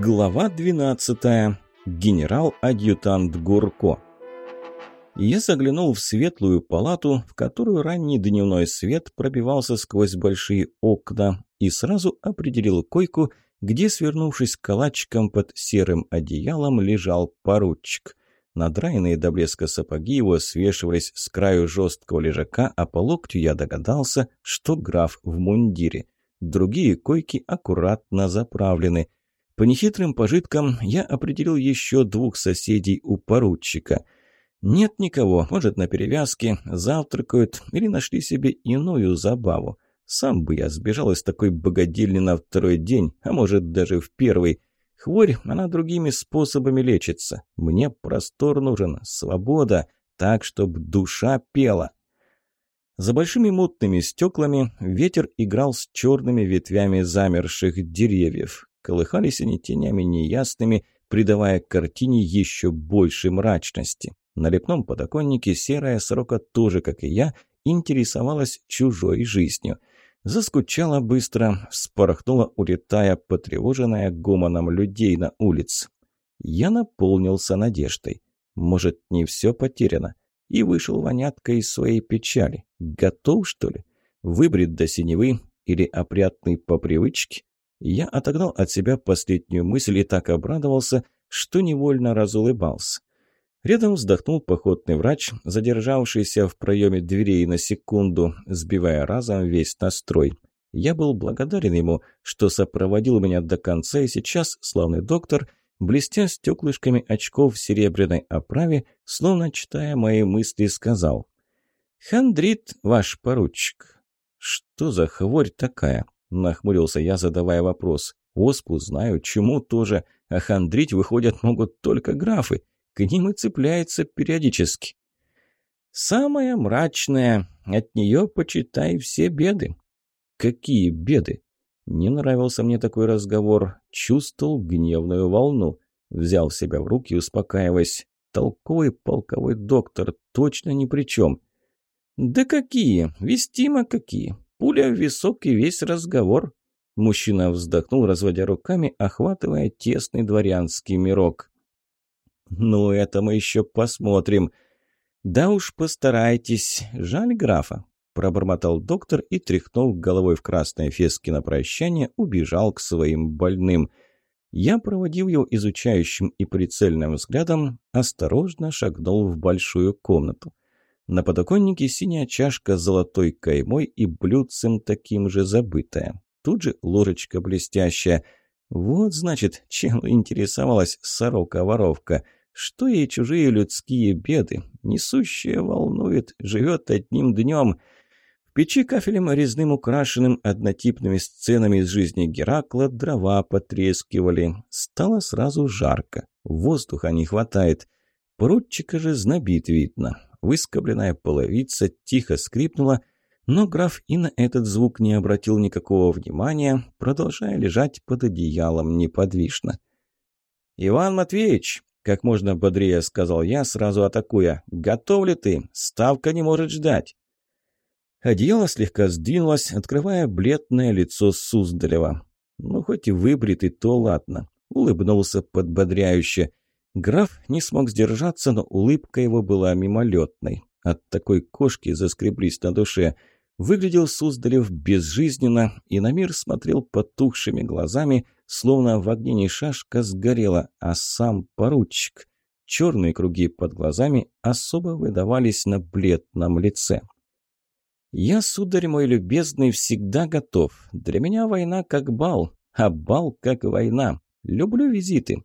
Глава 12. Генерал-адъютант Гурко. Я заглянул в светлую палату, в которую ранний дневной свет пробивался сквозь большие окна, и сразу определил койку, где, свернувшись калачиком под серым одеялом, лежал поручик. Надраенные до блеска сапоги его свешивались с краю жесткого лежака, а по локтю я догадался, что граф в мундире. Другие койки аккуратно заправлены – по нехитрым пожиткам я определил еще двух соседей у поручика. Нет никого, может, на перевязке, завтракают или нашли себе иную забаву. Сам бы я сбежал из такой богадельни на второй день, а может, даже в первый. Хворь, она другими способами лечится. Мне простор нужен, свобода, так, чтобы душа пела. За большими мутными стеклами ветер играл с черными ветвями замерших деревьев. Колыхались они тенями неясными, придавая картине еще больше мрачности. На лепном подоконнике серая сорока тоже, как и я, интересовалась чужой жизнью. Заскучала быстро, вспорхнула, улетая, потревоженная гомоном людей на улице. Я наполнился надеждой. Может, не все потеряно? И вышел вонятка из своей печали. Готов, что ли? Выбрит до синевы или опрятный по привычке? Я отогнал от себя последнюю мысль и так обрадовался, что невольно разулыбался. Рядом вздохнул походный врач, задержавшийся в проеме дверей на секунду, сбивая разом весь настрой. Я был благодарен ему, что сопроводил меня до конца, и сейчас славный доктор, блестя стеклышками очков в серебряной оправе, словно читая мои мысли, сказал «Хандрит, ваш поручик». «Что за хворь такая?» Нахмурился я, задавая вопрос. Оспу знаю, чему тоже, а хандрить, выходят, могут только графы. К ним и цепляется периодически. Самое мрачное, от нее почитай все беды. Какие беды? Не нравился мне такой разговор, чувствовал гневную волну. Взял себя в руки, успокаиваясь. Толковый полковой доктор точно ни при чем. Да какие, вестимо какие. Пуля в висок и весь разговор. Мужчина вздохнул, разводя руками, охватывая тесный дворянский мирок. «Ну, это мы еще посмотрим. Да уж постарайтесь. Жаль графа», – пробормотал доктор и, тряхнув головой в красной феске на прощание, убежал к своим больным. Я, проводив его изучающим и прицельным взглядом, осторожно шагнул в большую комнату. На подоконнике синяя чашка с золотой каймой и блюдцем таким же забытая. Тут же ложечка блестящая. Вот, значит, чем интересовалась сорока-воровка. Что ей чужие людские беды? Несущая волнует, живет одним днем. В печи кафелем резным украшенным однотипными сценами из жизни Геракла дрова потрескивали. Стало сразу жарко. Воздуха не хватает. Поручика же знобит видно. Выскобленная половица тихо скрипнула, но граф и на этот звук не обратил никакого внимания, продолжая лежать под одеялом неподвижно. «Иван Матвеевич!» — как можно бодрее сказал я, сразу атакуя. «Готов ли ты? Ставка не может ждать!» Одеяло слегка сдвинулось, открывая бледное лицо Суздалева. Ну, хоть и выбритый, то ладно. Улыбнулся подбодряюще. Граф не смог сдержаться, но улыбка его была мимолетной. От такой кошки заскреблись на душе. Выглядел Суздалев безжизненно и на мир смотрел потухшими глазами, словно в огне не шашка сгорела, а сам поручик. Черные круги под глазами особо выдавались на бледном лице. «Я, сударь мой любезный, всегда готов. Для меня война как бал, а бал как война. Люблю визиты.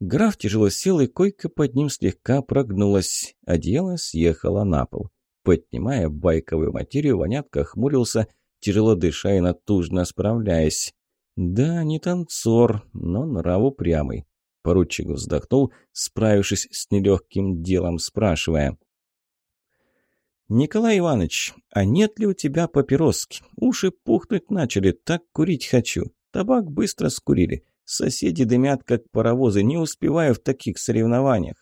Граф тяжело сел, и койка под ним слегка прогнулась. Одеяло съехало на пол. Поднимая байковую материю, вонятка хмурился, тяжело дыша и натужно справляясь. «Да, не танцор, но нрав упрямый». Поручик вздохнул, справившись с нелегким делом, спрашивая. «Николай Иванович, а нет ли у тебя папироски? Уши пухнуть начали, так курить хочу. Табак быстро скурили. Соседи дымят, как паровозы, не успеваю в таких соревнованиях.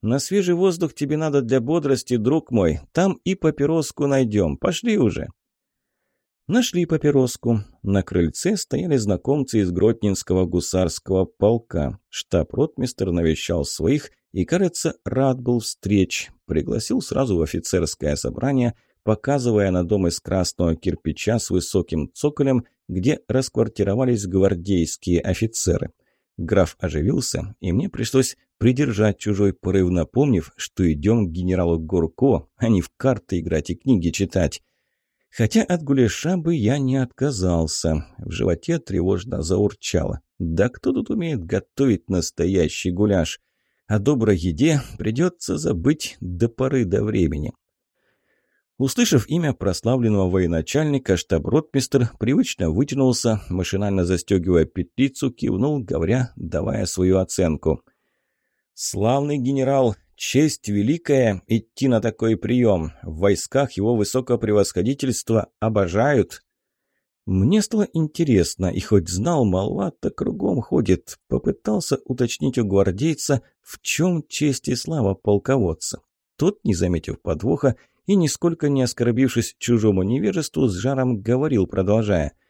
На свежий воздух тебе надо для бодрости, друг мой. Там и папироску найдем. Пошли уже. Нашли папироску. На крыльце стояли знакомцы из Гротнинского гусарского полка. Штаб-ротмистер навещал своих и, кажется, рад был встреч. Пригласил сразу в офицерское собрание, показывая на дом из красного кирпича с высоким цоколем, где расквартировались гвардейские офицеры. Граф оживился, и мне пришлось придержать чужой порыв, напомнив, что идем к генералу Гурко, а не в карты играть и книги читать. Хотя от гуляша бы я не отказался. В животе тревожно заурчало. Да кто тут умеет готовить настоящий гуляш? О доброй еде придется забыть до поры до времени. Услышав имя прославленного военачальника, штаб-ротмистр привычно вытянулся, машинально застегивая петлицу, кивнул, говоря, давая свою оценку. «Славный генерал, Честь великая идти на такой прием. В войсках его высокопревосходительство обожают. Мне стало интересно, и хоть знал, молва-то кругом ходит. Попытался уточнить у гвардейца, в чем честь и слава полководца. Тот, не заметив подвоха и нисколько не оскорбившись чужому невежеству, с жаром говорил, продолжая –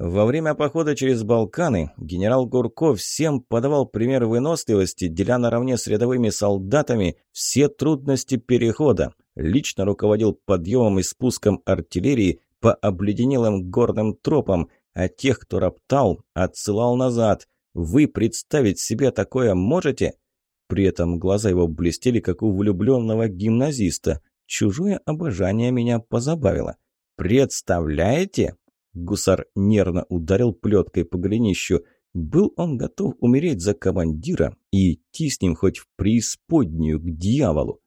во время похода через Балканы генерал Гурко всем подавал пример выносливости, деля наравне с рядовыми солдатами все трудности перехода. Лично руководил подъемом и спуском артиллерии по обледенелым горным тропам, а тех, кто роптал, отсылал назад. Вы представить себе такое можете? При этом глаза его блестели, как у влюбленного гимназиста. Чужое обожание меня позабавило. «Представляете?» Гусар нервно ударил плеткой по голенищу. Был он готов умереть за командира и идти с ним хоть в преисподнюю, к дьяволу.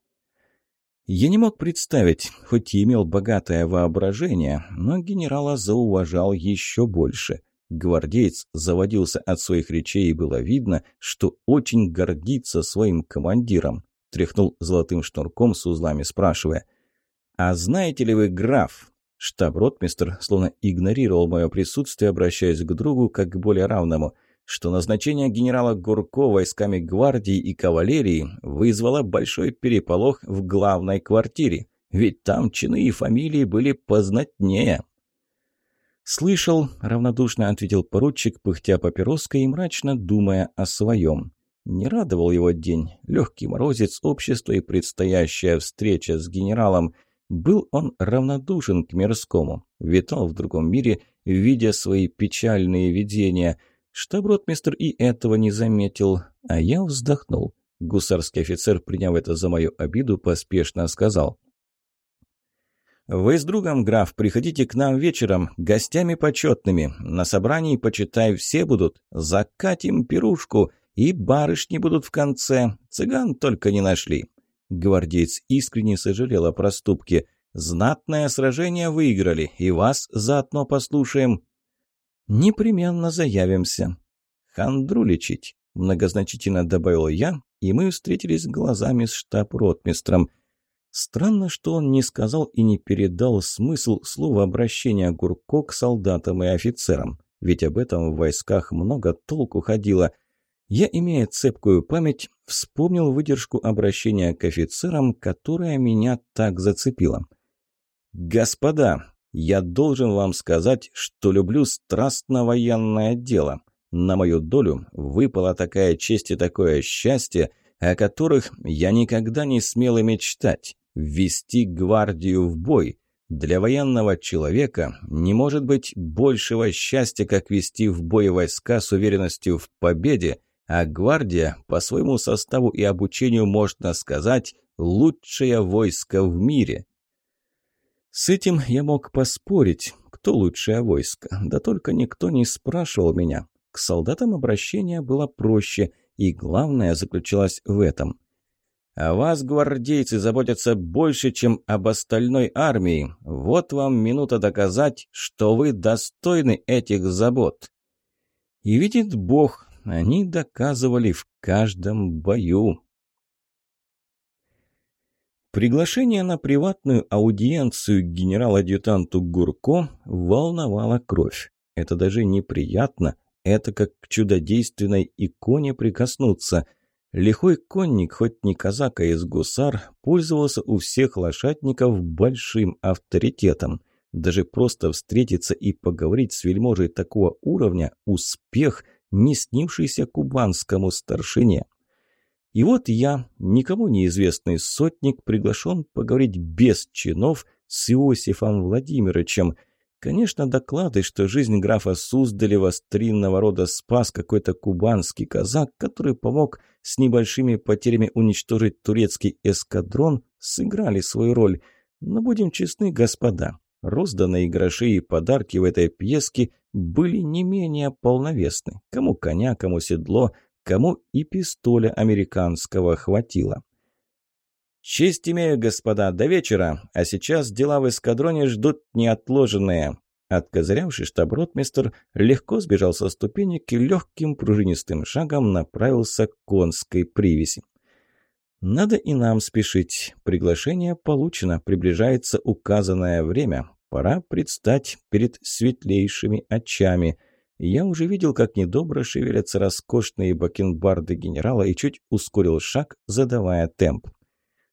Я не мог представить, хоть и имел богатое воображение, но генерала зауважал еще больше. Гвардеец заводился от своих речей, и было видно, что очень гордится своим командиром. Тряхнул золотым шнурком с узлами, спрашивая. «А знаете ли вы, граф, Штаб-ротмистр словно игнорировал мое присутствие, обращаясь к другу как к более равному, что назначение генерала Гурко войсками гвардии и кавалерии вызвало большой переполох в главной квартире, ведь там чины и фамилии были познатнее. «Слышал», — равнодушно ответил поручик, пыхтя папироской и мрачно думая о своем. Не радовал его день, легкий морозец, общество и предстоящая встреча с генералом — был он равнодушен к мирскому, витал в другом мире, видя свои печальные видения. Штаб-ротмистр и этого не заметил, а я вздохнул. Гусарский офицер, приняв это за мою обиду, поспешно сказал. «Вы с другом, граф, приходите к нам вечером, гостями почетными. На собрании, почитай, все будут. Закатим пирушку, и барышни будут в конце. Цыган только не нашли. Гвардеец искренне сожалел о проступке. «Знатное сражение выиграли, и вас заодно послушаем». «Непременно заявимся». «Хандру лечить», — многозначительно добавил я, и мы встретились глазами с штаб-ротмистром. Странно, что он не сказал и не передал смысл слова обращения Гурко к солдатам и офицерам, ведь об этом в войсках много толку ходило — я, имея цепкую память, вспомнил выдержку обращения к офицерам, которая меня так зацепила. «Господа, я должен вам сказать, что люблю страстно военное дело. На мою долю выпала такая честь и такое счастье, о которых я никогда не смел и мечтать. Ввести гвардию в бой. Для военного человека не может быть большего счастья, как вести в бой войска с уверенностью в победе, а гвардия по своему составу и обучению, можно сказать, лучшее войско в мире. С этим я мог поспорить, кто лучшее войско, да только никто не спрашивал меня. К солдатам обращение было проще, и главное заключалось в этом. О вас, гвардейцы, заботятся больше, чем об остальной армии. Вот вам минута доказать, что вы достойны этих забот. И видит Бог, они доказывали в каждом бою. Приглашение на приватную аудиенцию генерал-адъютанту Гурко волновало кровь. Это даже неприятно, это как к чудодейственной иконе прикоснуться. Лихой конник, хоть не казак, а из гусар, пользовался у всех лошадников большим авторитетом. Даже просто встретиться и поговорить с вельможей такого уровня – успех, не снившийся кубанскому старшине. И вот я, никому неизвестный сотник, приглашен поговорить без чинов с Иосифом Владимировичем – Конечно, доклады, что жизнь графа Суздалева старинного рода спас какой-то кубанский казак, который помог с небольшими потерями уничтожить турецкий эскадрон, сыграли свою роль. Но будем честны, господа, розданные гроши и подарки в этой пьеске были не менее полновесны. Кому коня, кому седло, кому и пистоля американского хватило. «Честь имею, господа, до вечера, а сейчас дела в эскадроне ждут неотложенные». Откозырявший штаб-ротмистр легко сбежал со ступенек и легким пружинистым шагом направился к конской привязи. «Надо и нам спешить. Приглашение получено. Приближается указанное время. Пора предстать перед светлейшими очами». Я уже видел, как недобро шевелятся роскошные бакенбарды генерала и чуть ускорил шаг, задавая темп.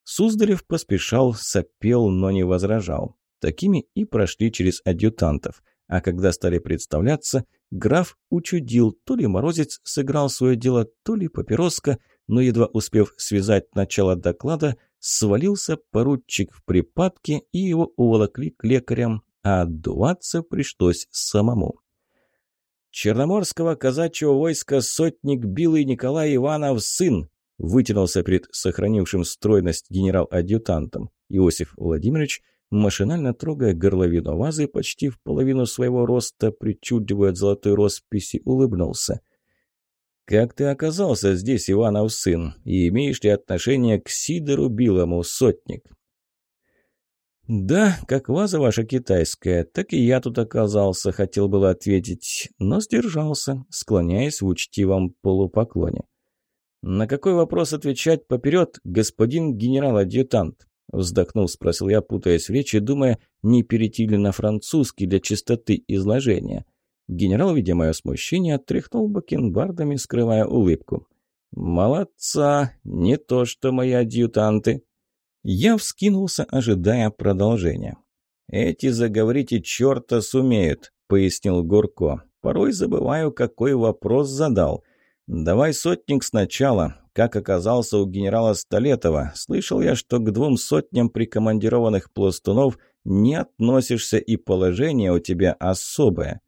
Суздалев поспешал, сопел, но не возражал. Такими и прошли через адъютантов. А когда стали представляться, граф учудил, то ли Морозец сыграл свое дело, то ли Папироска, но едва успев связать начало доклада, свалился поручик в припадке и его уволокли к лекарям, а отдуваться пришлось самому. Черноморского казачьего войска сотник Билый Николай Иванов сын вытянулся перед сохранившим стройность генерал-адъютантом. Иосиф Владимирович, машинально трогая горловину вазы почти в половину своего роста, причудливой от золотой росписи, улыбнулся. «Как ты оказался здесь, Иванов сын, и имеешь ли отношение к Сидору Билому, сотник?» «Да, как ваза ваша китайская, так и я тут оказался», — хотел было ответить, но сдержался, склоняясь в учтивом полупоклоне. «На какой вопрос отвечать поперед, господин генерал-адъютант?» Вздохнул, спросил я, путаясь в речи, думая, не перейти ли на французский для чистоты изложения. Генерал, видя мое смущение, отряхнул бакенбардами, скрывая улыбку. «Молодца! Не то что мои адъютанты!» Я вскинулся, ожидая продолжения. «Эти заговорите черта сумеют», — пояснил Горко. «Порой забываю, какой вопрос задал. «Давай сотник сначала. Как оказался у генерала Столетова, слышал я, что к двум сотням прикомандированных пластунов не относишься и положение у тебя особое».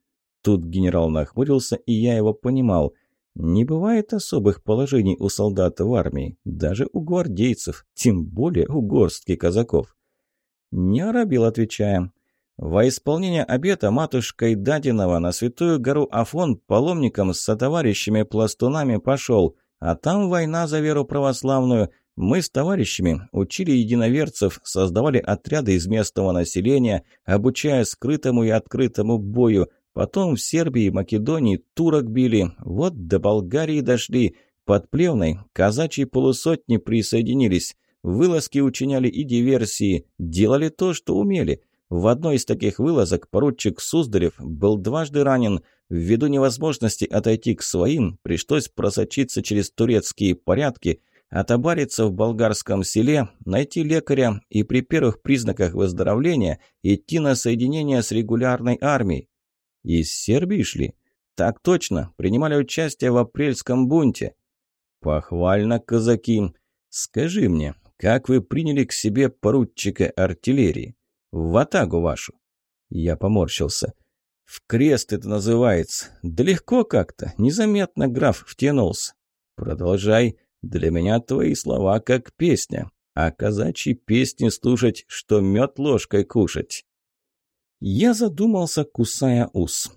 Тут генерал нахмурился, и я его понимал. Не бывает особых положений у солдат в армии, даже у гвардейцев, тем более у горстки казаков. Не оробил, отвечая. Во исполнение обета матушкой Дадинова на святую гору Афон паломником с сотоварищами пластунами пошел, а там война за веру православную. Мы с товарищами учили единоверцев, создавали отряды из местного населения, обучая скрытому и открытому бою. Потом в Сербии и Македонии турок били, вот до Болгарии дошли. Под Плевной казачьи полусотни присоединились. Вылазки учиняли и диверсии, делали то, что умели – в одной из таких вылазок поручик Суздалев был дважды ранен. Ввиду невозможности отойти к своим, пришлось просочиться через турецкие порядки, отобариться в болгарском селе, найти лекаря и при первых признаках выздоровления идти на соединение с регулярной армией. Из Сербии шли? Так точно, принимали участие в апрельском бунте. Похвально, казаки. Скажи мне, как вы приняли к себе поручика артиллерии? В атаку вашу. Я поморщился. В крест это называется. Да легко как-то. Незаметно граф втянулся. Продолжай. Для меня твои слова как песня. А казачьи песни слушать, что мед ложкой кушать. Я задумался, кусая ус.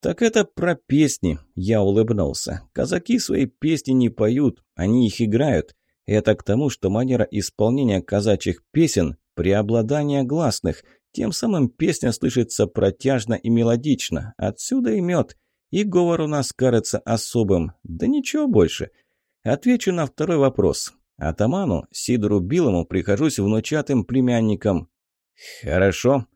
«Так это про песни», – я улыбнулся. «Казаки свои песни не поют, они их играют. Это к тому, что манера исполнения казачьих песен преобладание гласных. Тем самым песня слышится протяжно и мелодично. Отсюда и мед. И говор у нас кажется особым. Да ничего больше. Отвечу на второй вопрос. Атаману Сидору Билому прихожусь внучатым племянником. Хорошо.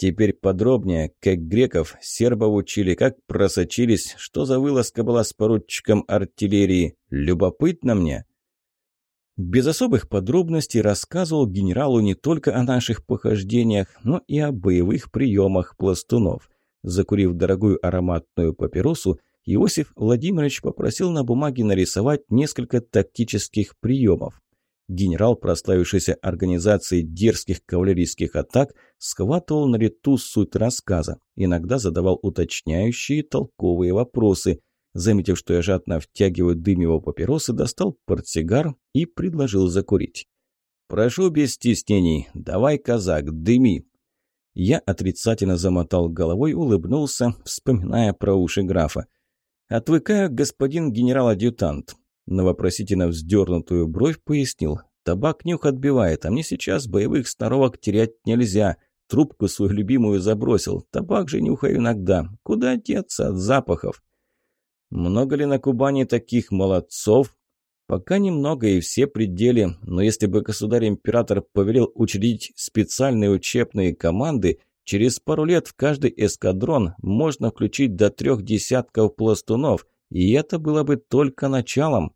Теперь подробнее, как греков, сербов учили, как просочились, что за вылазка была с поручиком артиллерии. Любопытно мне. Без особых подробностей рассказывал генералу не только о наших похождениях, но и о боевых приемах пластунов. Закурив дорогую ароматную папиросу, Иосиф Владимирович попросил на бумаге нарисовать несколько тактических приемов. Генерал, прославившийся организацией дерзких кавалерийских атак, схватывал на лету суть рассказа, иногда задавал уточняющие толковые вопросы. Заметив, что я жадно втягиваю дым его папиросы, достал портсигар и предложил закурить. «Прошу без стеснений, давай, казак, дыми!» Я отрицательно замотал головой, улыбнулся, вспоминая про уши графа. «Отвыкаю, господин генерал-адъютант». На вопросительно вздернутую бровь пояснил. «Табак нюх отбивает, а мне сейчас боевых сноровок терять нельзя. Трубку свою любимую забросил. Табак же нюхаю иногда. Куда деться от запахов?» «Много ли на Кубани таких молодцов?» «Пока немного и все пределы, но если бы государь-император повелел учредить специальные учебные команды, Через пару лет в каждый эскадрон можно включить до трех десятков пластунов, и это было бы только началом.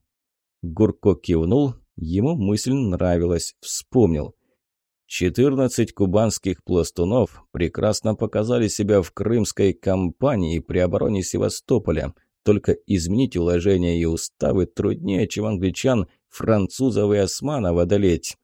Гурко кивнул, ему мысль нравилась, вспомнил. Четырнадцать кубанских пластунов прекрасно показали себя в крымской кампании при обороне Севастополя. Только изменить уложения и уставы труднее, чем англичан, французов и османов одолеть.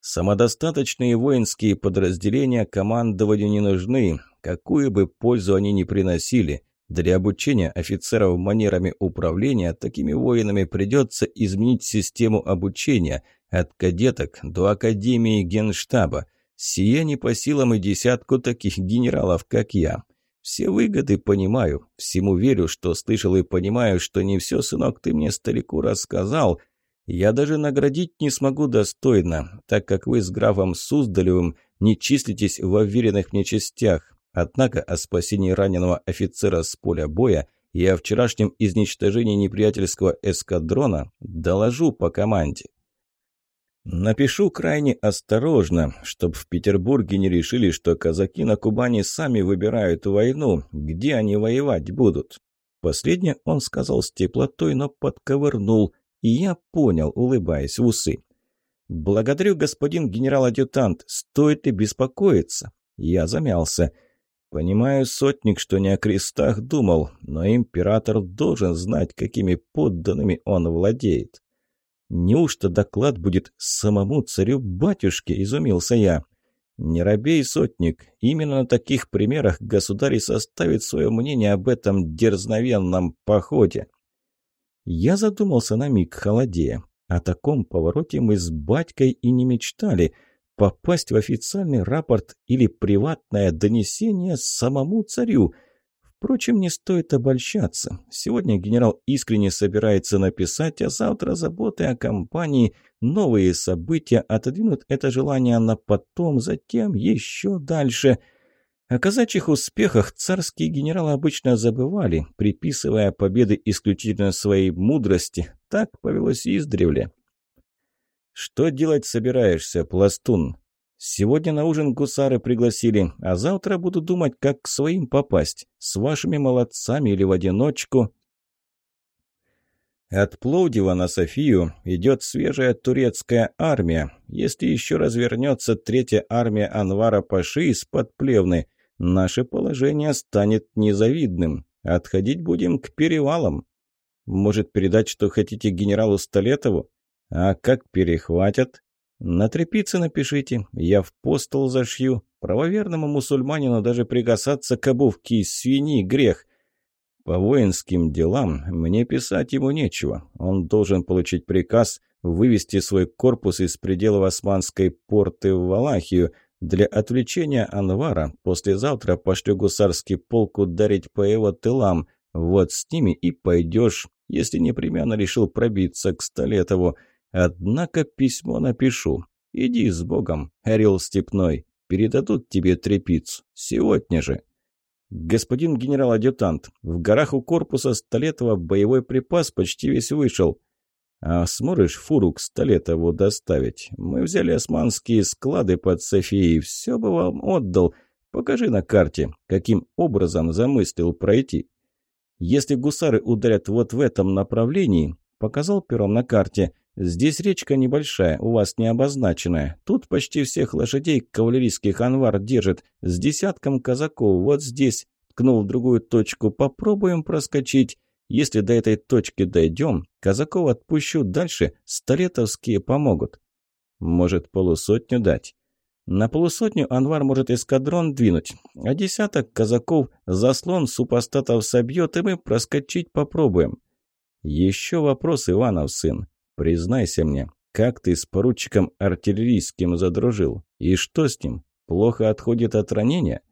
Самодостаточные воинские подразделения командованию не нужны, какую бы пользу они ни приносили. Для обучения офицеров манерами управления такими воинами придется изменить систему обучения от кадеток до академии генштаба. Сие не по силам и десятку таких генералов, как я. Все выгоды понимаю, всему верю, что слышал и понимаю, что не все, сынок, ты мне старику рассказал – я даже наградить не смогу достойно, так как вы с графом Суздалевым не числитесь в уверенных мне частях. Однако о спасении раненого офицера с поля боя и о вчерашнем изничтожении неприятельского эскадрона доложу по команде. Напишу крайне осторожно, чтобы в Петербурге не решили, что казаки на Кубани сами выбирают войну, где они воевать будут. Последнее он сказал с теплотой, но подковырнул – и я понял, улыбаясь в усы. «Благодарю, господин генерал-адъютант. Стоит ли беспокоиться?» Я замялся. «Понимаю, сотник, что не о крестах думал, но император должен знать, какими подданными он владеет». «Неужто доклад будет самому царю-батюшке?» – изумился я. «Не робей, сотник. Именно на таких примерах государь составит свое мнение об этом дерзновенном походе». Я задумался на миг, холодея. О таком повороте мы с батькой и не мечтали. Попасть в официальный рапорт или приватное донесение самому царю. Впрочем, не стоит обольщаться. Сегодня генерал искренне собирается написать, а завтра заботы о компании, новые события отодвинут это желание на потом, затем еще дальше – о казачьих успехах царские генералы обычно забывали, приписывая победы исключительно своей мудрости. Так повелось издревле. «Что делать собираешься, пластун?» «Сегодня на ужин гусары пригласили, а завтра буду думать, как к своим попасть. С вашими молодцами или в одиночку?» От Пловдива на Софию идет свежая турецкая армия. Если еще развернется третья армия Анвара Паши из-под Плевны, наше положение станет незавидным. Отходить будем к перевалам. Может, передать, что хотите генералу Столетову? А как перехватят? На тряпице напишите, я в постол зашью. Правоверному мусульманину даже прикасаться к обувке из свиньи грех. По воинским делам мне писать ему нечего. Он должен получить приказ вывести свой корпус из пределов османской порты в Валахию – для отвлечения Анвара послезавтра пошлю гусарский полк ударить по его тылам. Вот с ними и пойдешь, если непременно решил пробиться к Столетову. Однако письмо напишу. Иди с Богом, орел степной. Передадут тебе трепицу. Сегодня же. Господин генерал-адъютант, в горах у корпуса Столетова боевой припас почти весь вышел. А сможешь фуру к Столетову доставить? Мы взяли османские склады под Софией, все бы вам отдал. Покажи на карте, каким образом замыслил пройти. Если гусары ударят вот в этом направлении, показал пером на карте, Здесь речка небольшая, у вас не обозначенная. Тут почти всех лошадей кавалерийских анвар держит, с десятком казаков. Вот здесь, ткнул в другую точку, попробуем проскочить. Если до этой точки дойдем, казаков отпущу дальше, столетовские помогут. Может, полусотню дать? На полусотню Анвар может эскадрон двинуть, а десяток казаков заслон супостатов собьет, и мы проскочить попробуем. Еще вопрос, Иванов сын. Признайся мне, как ты с поручиком артиллерийским задружил? И что с ним? Плохо отходит от ранения?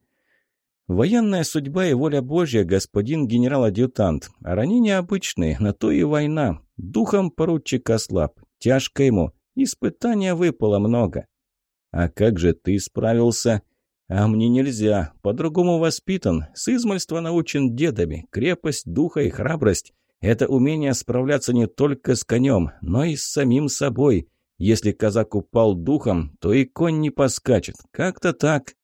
Военная судьба и воля Божья, господин генерал-адъютант. А ранения обычные, на то и война. Духом поручик ослаб. Тяжко ему. Испытания выпало много. «А как же ты справился?» «А мне нельзя. По-другому воспитан. С измальства научен дедами. Крепость, духа и храбрость – это умение справляться не только с конем, но и с самим собой. Если казак упал духом, то и конь не поскачет. Как-то так».